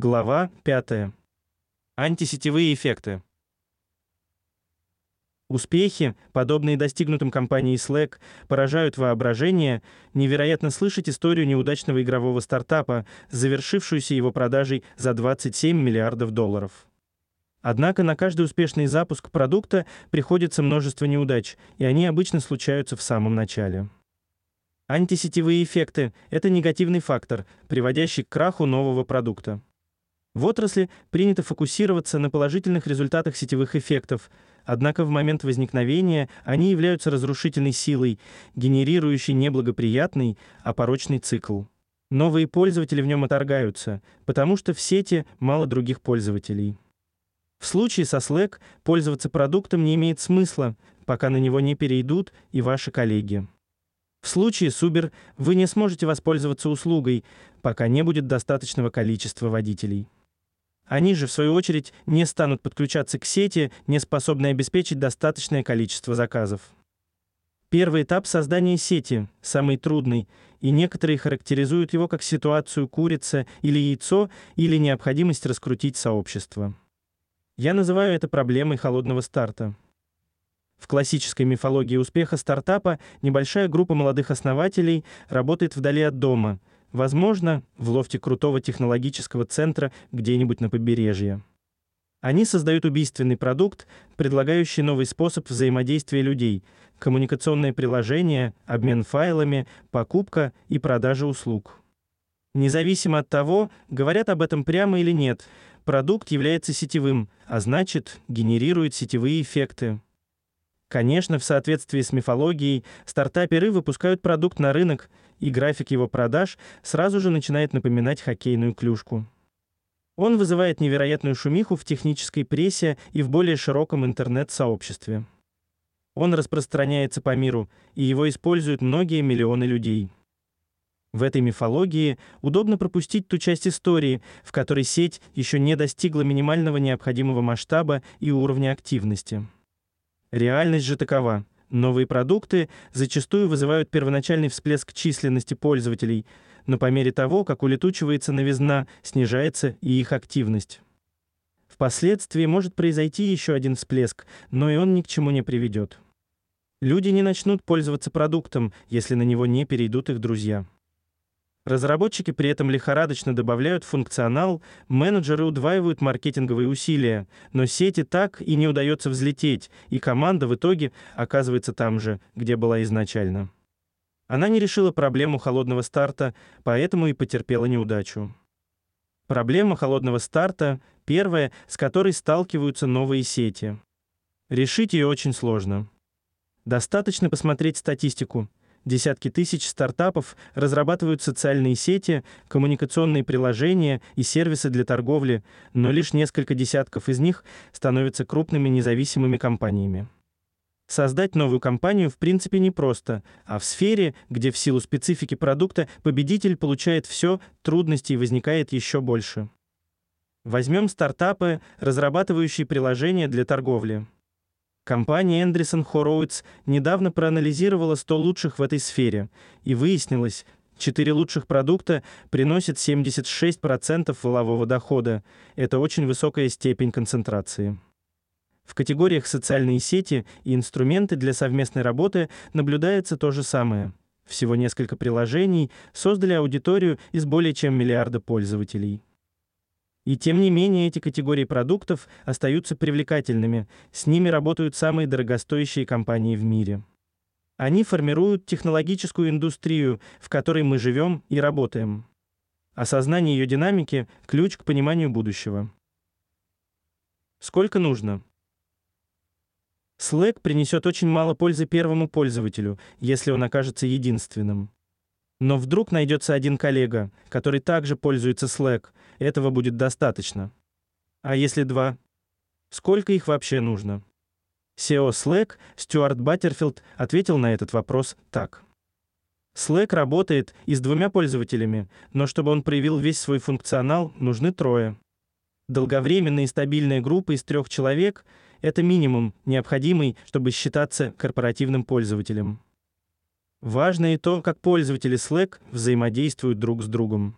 Глава 5. Антисетевые эффекты. Успехи, подобные достигнутым компанией Slack, поражают воображение. Невероятно слышать историю неудачного игрового стартапа, завершившуюся его продажей за 27 миллиардов долларов. Однако на каждый успешный запуск продукта приходится множество неудач, и они обычно случаются в самом начале. Антисетевые эффекты – это негативный фактор, приводящий к краху нового продукта. В отрасли принято фокусироваться на положительных результатах сетевых эффектов, однако в момент возникновения они являются разрушительной силой, генерирующей неблагоприятный, а порочный цикл. Новые пользователи в нем отторгаются, потому что в сети мало других пользователей. В случае со Slack пользоваться продуктом не имеет смысла, пока на него не перейдут и ваши коллеги. В случае с Uber вы не сможете воспользоваться услугой, пока не будет достаточного количества водителей. Они же, в свою очередь, не станут подключаться к сети, не способной обеспечить достаточное количество заказов. Первый этап создания сети самый трудный, и некоторые характеризуют его как ситуацию курица или яйцо или необходимость раскрутить сообщество. Я называю это проблемой холодного старта. В классической мифологии успеха стартапа небольшая группа молодых основателей работает вдали от дома, возможно, в лофте крутого технологического центра где-нибудь на побережье. Они создают убийственный продукт, предлагающий новый способ взаимодействия людей, коммуникационное приложение, обмен файлами, покупка и продажа услуг. Независимо от того, говорят об этом прямо или нет, продукт является сетевым, а значит, генерирует сетевые эффекты. Конечно, в соответствии с мифологией, стартаперы выпускают продукт на рынок, и график его продаж сразу же начинает напоминать хоккейную клюшку. Он вызывает невероятную шумиху в технической прессе и в более широком интернет-сообществе. Он распространяется по миру, и его используют многие миллионы людей. В этой мифологии удобно пропустить ту часть истории, в которой сеть еще не достигла минимального необходимого масштаба и уровня активности. Реальность же такова. Новые продукты зачастую вызывают первоначальный всплеск численности пользователей, но по мере того, как улетучивается новизна, снижается и их активность. Впоследствии может произойти еще один всплеск, но и он ни к чему не приведет. Люди не начнут пользоваться продуктом, если на него не перейдут их друзья. Разработчики при этом лихорадочно добавляют функционал, менеджеры удваивают маркетинговые усилия, но сети так и не удается взлететь, и команда в итоге оказывается там же, где была изначально. Она не решила проблему холодного старта, поэтому и потерпела неудачу. Проблема холодного старта – первая, с которой сталкиваются новые сети. Решить ее очень сложно. Достаточно посмотреть статистику. Десятки тысяч стартапов разрабатывают социальные сети, коммуникационные приложения и сервисы для торговли, но лишь несколько десятков из них становятся крупными независимыми компаниями. Создать новую компанию в принципе непросто, а в сфере, где в силу специфики продукта победитель получает все, трудностей возникает еще больше. Возьмем стартапы, разрабатывающие приложения для торговли. Компания Andreessen Horowitz недавно проанализировала 100 лучших в этой сфере, и выяснилось, четыре лучших продукта приносят 76% волового дохода. Это очень высокая степень концентрации. В категориях социальные сети и инструменты для совместной работы наблюдается то же самое. Всего несколько приложений создали аудиторию из более чем миллиарда пользователей. И тем не менее эти категории продуктов остаются привлекательными. С ними работают самые дорогостоящие компании в мире. Они формируют технологическую индустрию, в которой мы живем и работаем. Осознание ее динамики – ключ к пониманию будущего. Сколько нужно? Slack принесет очень мало пользы первому пользователю, если он окажется единственным. Но вдруг найдется один коллега, который также пользуется Slack, этого будет достаточно. А если два? Сколько их вообще нужно? SEO Slack Стюарт Баттерфилд ответил на этот вопрос так. Slack работает и с двумя пользователями, но чтобы он проявил весь свой функционал, нужны трое. Долговременная и стабильная группа из трех человек – это минимум, необходимый, чтобы считаться корпоративным пользователем. Важно и то, как пользователи Slack взаимодействуют друг с другом.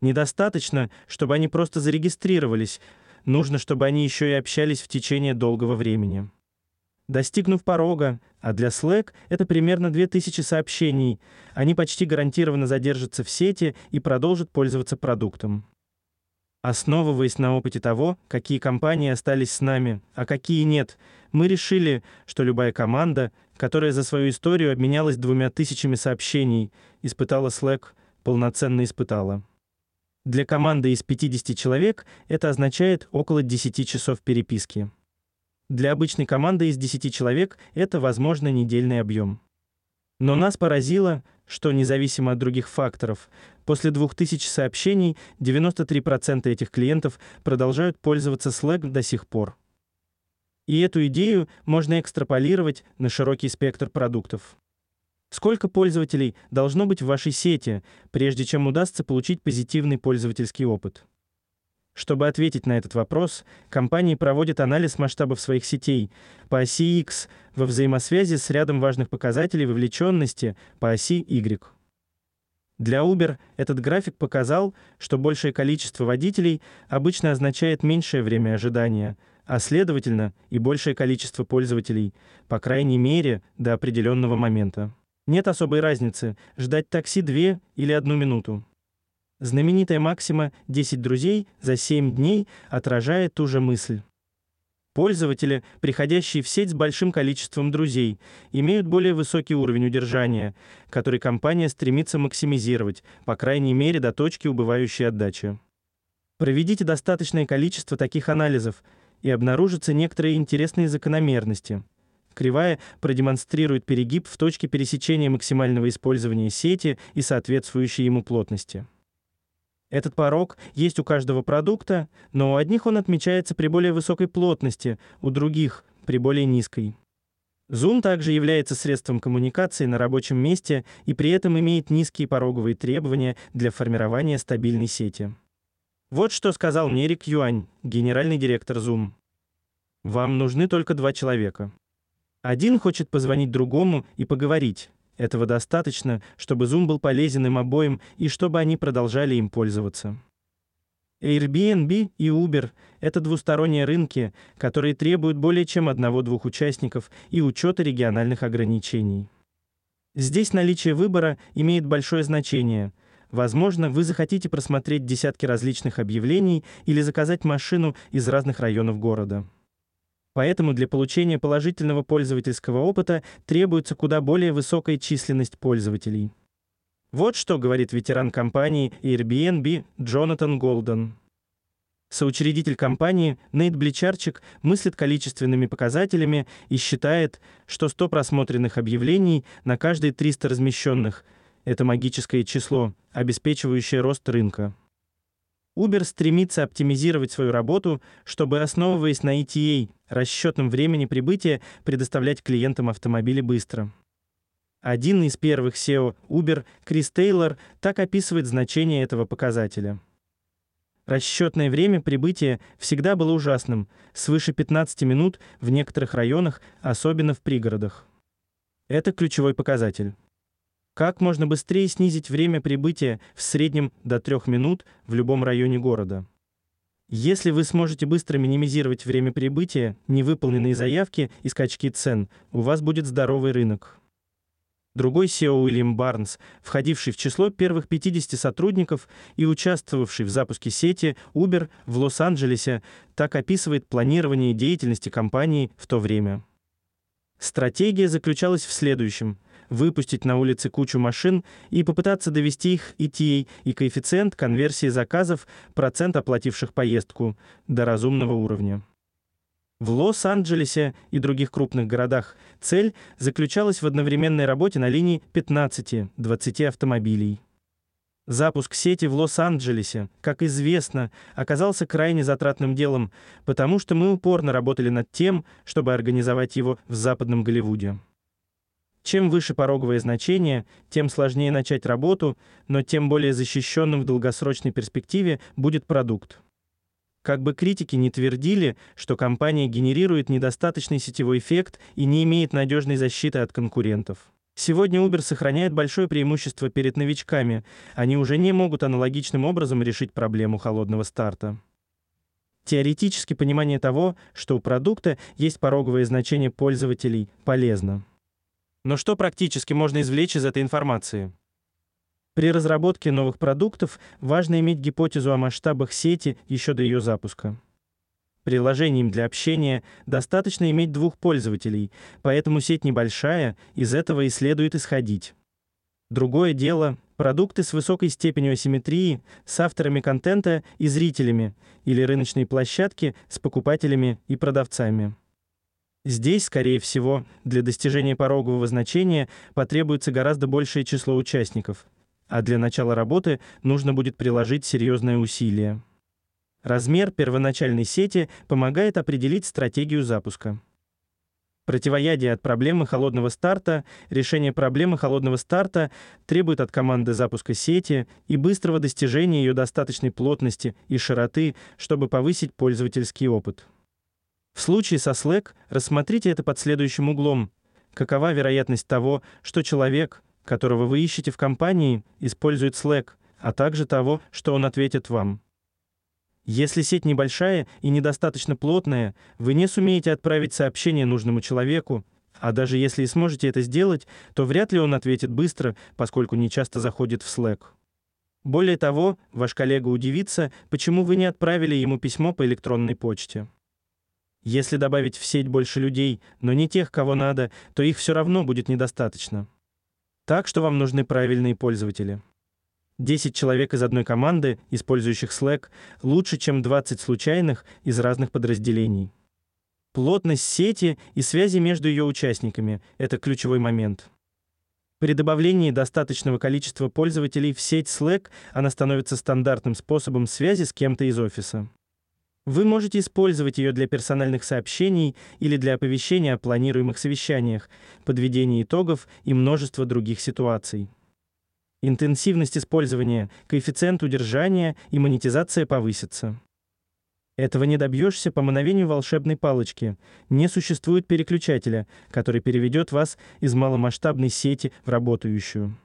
Недостаточно, чтобы они просто зарегистрировались, нужно, чтобы они еще и общались в течение долгого времени. Достигнув порога, а для Slack это примерно 2000 сообщений, они почти гарантированно задержатся в сети и продолжат пользоваться продуктом. Основываясь на опыте того, какие компании остались с нами, а какие нет, мы решили, что любая команда, которая за свою историю обменялась двумя тысячами сообщений, испытала Slack, полноценно испытала. Для команды из 50 человек это означает около 10 часов переписки. Для обычной команды из 10 человек это, возможно, недельный объем. Но нас поразило, что независимо от других факторов, после 2000 сообщений 93% этих клиентов продолжают пользоваться Slack до сих пор. И эту идею можно экстраполировать на широкий спектр продуктов. Сколько пользователей должно быть в вашей сети, прежде чем удастся получить позитивный пользовательский опыт? Чтобы ответить на этот вопрос, компании проводят анализ масштабов своих сетей по оси X во взаимосвязи с рядом важных показателей вовлеченности по оси Y. Для Uber этот график показал, что большее количество водителей обычно означает меньшее время ожидания, а следовательно и большее количество пользователей, по крайней мере, до определенного момента. Нет особой разницы, ждать такси 2 или 1 минуту. Знаменитая максима «10 друзей за 7 дней» отражает ту же мысль. Пользователи, приходящие в сеть с большим количеством друзей, имеют более высокий уровень удержания, который компания стремится максимизировать, по крайней мере до точки убывающей отдачи. Проведите достаточное количество таких анализов, и обнаружатся некоторые интересные закономерности. Кривая продемонстрирует перегиб в точке пересечения максимального использования сети и соответствующей ему плотности. Этот порог есть у каждого продукта, но у одних он отмечается при более высокой плотности, у других при более низкой. Zoom также является средством коммуникации на рабочем месте и при этом имеет низкие пороговые требования для формирования стабильной сети. Вот что сказал мне Рик Юань, генеральный директор Zoom. Вам нужны только два человека. Один хочет позвонить другому и поговорить, этого достаточно, чтобы Zoom был полезен им обоим и чтобы они продолжали им пользоваться. Airbnb и Uber – это двусторонние рынки, которые требуют более чем одного-двух участников и учета региональных ограничений. Здесь наличие выбора имеет большое значение. Возможно, вы захотите просмотреть десятки различных объявлений или заказать машину из разных районов города. Поэтому для получения положительного пользовательского опыта требуется куда более высокая численность пользователей. Вот что говорит ветеран компании Airbnb Джонатан Голден. Соучредитель компании Нейт Бличарчик мыслит количественными показателями и считает, что 100 просмотренных объявлений на каждые 300 размещенных – это магическое число, обеспечивающее рост рынка. Uber стремится оптимизировать свою работу, чтобы, основываясь на ETA, расчетном времени прибытия, предоставлять клиентам автомобили быстро. Один из первых SEO Uber, Крис Тейлор, так описывает значение этого показателя. Расчетное время прибытия всегда было ужасным, свыше 15 минут в некоторых районах, особенно в пригородах. Это ключевой показатель. Как можно быстрее снизить время прибытия в среднем до 3 минут в любом районе города? Если вы сможете быстро минимизировать время прибытия, невыполненные заявки и скачки цен, у вас будет здоровый рынок. Другой SEO Уильям Барнс, входивший в число первых 50 сотрудников и участвовавший в запуске сети Uber в Лос-Анджелесе, так описывает планирование деятельности компании в то время. Стратегия заключалась в следующем – выпустить на улице кучу машин и попытаться довести их ETA и коэффициент конверсии заказов, процент оплативших поездку, до разумного уровня. В Лос-Анджелесе и других крупных городах цель заключалась в одновременной работе на линии 15-20 автомобилей. Запуск сети в Лос-Анджелесе, как известно, оказался крайне затратным делом, потому что мы упорно работали над тем, чтобы организовать его в Западном Голливуде. Чем выше пороговое значение, тем сложнее начать работу, но тем более защищенным в долгосрочной перспективе будет продукт. Как бы критики не твердили, что компания генерирует недостаточный сетевой эффект и не имеет надежной защиты от конкурентов. Сегодня Uber сохраняет большое преимущество перед новичками, они уже не могут аналогичным образом решить проблему холодного старта. Теоретически понимание того, что у продукта есть пороговое значение пользователей, полезно. Но что практически можно извлечь из этой информации? При разработке новых продуктов важно иметь гипотезу о масштабах сети еще до ее запуска. Приложением для общения достаточно иметь двух пользователей, поэтому сеть небольшая, из этого и следует исходить. Другое дело продукты с высокой степенью асимметрии, с авторами контента и зрителями, или рыночные площадки с покупателями и продавцами. Здесь, скорее всего, для достижения порогового значения потребуется гораздо большее число участников, а для начала работы нужно будет приложить серьезные усилия. Размер первоначальной сети помогает определить стратегию запуска. Противоядие от проблемы холодного старта, решение проблемы холодного старта требует от команды запуска сети и быстрого достижения ее достаточной плотности и широты, чтобы повысить пользовательский опыт. В случае со Slack рассмотрите это под следующим углом. Какова вероятность того, что человек, которого вы ищете в компании, использует Slack, а также того, что он ответит вам? Если сеть небольшая и недостаточно плотная, вы не сумеете отправить сообщение нужному человеку, а даже если и сможете это сделать, то вряд ли он ответит быстро, поскольку не часто заходит в Slack. Более того, ваш коллега удивится, почему вы не отправили ему письмо по электронной почте. Если добавить в сеть больше людей, но не тех, кого надо, то их все равно будет недостаточно. Так что вам нужны правильные пользователи. 10 человек из одной команды, использующих Slack, лучше, чем 20 случайных из разных подразделений. Плотность сети и связи между ее участниками – это ключевой момент. При добавлении достаточного количества пользователей в сеть Slack она становится стандартным способом связи с кем-то из офиса. Вы можете использовать ее для персональных сообщений или для оповещения о планируемых совещаниях, подведения итогов и множества других ситуаций. Интенсивность использования, коэффициент удержания и монетизация повысится. Этого не добьешься по мановению волшебной палочки. Не существует переключателя, который переведет вас из маломасштабной сети в работающую.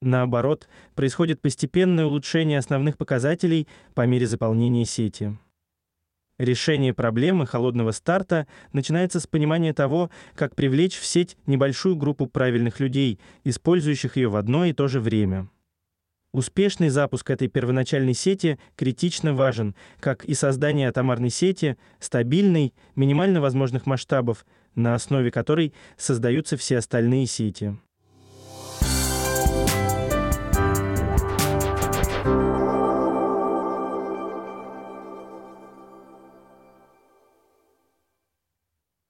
Наоборот, происходит постепенное улучшение основных показателей по мере заполнения сети. Решение проблемы холодного старта начинается с понимания того, как привлечь в сеть небольшую группу правильных людей, использующих ее в одно и то же время. Успешный запуск этой первоначальной сети критично важен, как и создание атомарной сети, стабильной, минимально возможных масштабов, на основе которой создаются все остальные сети.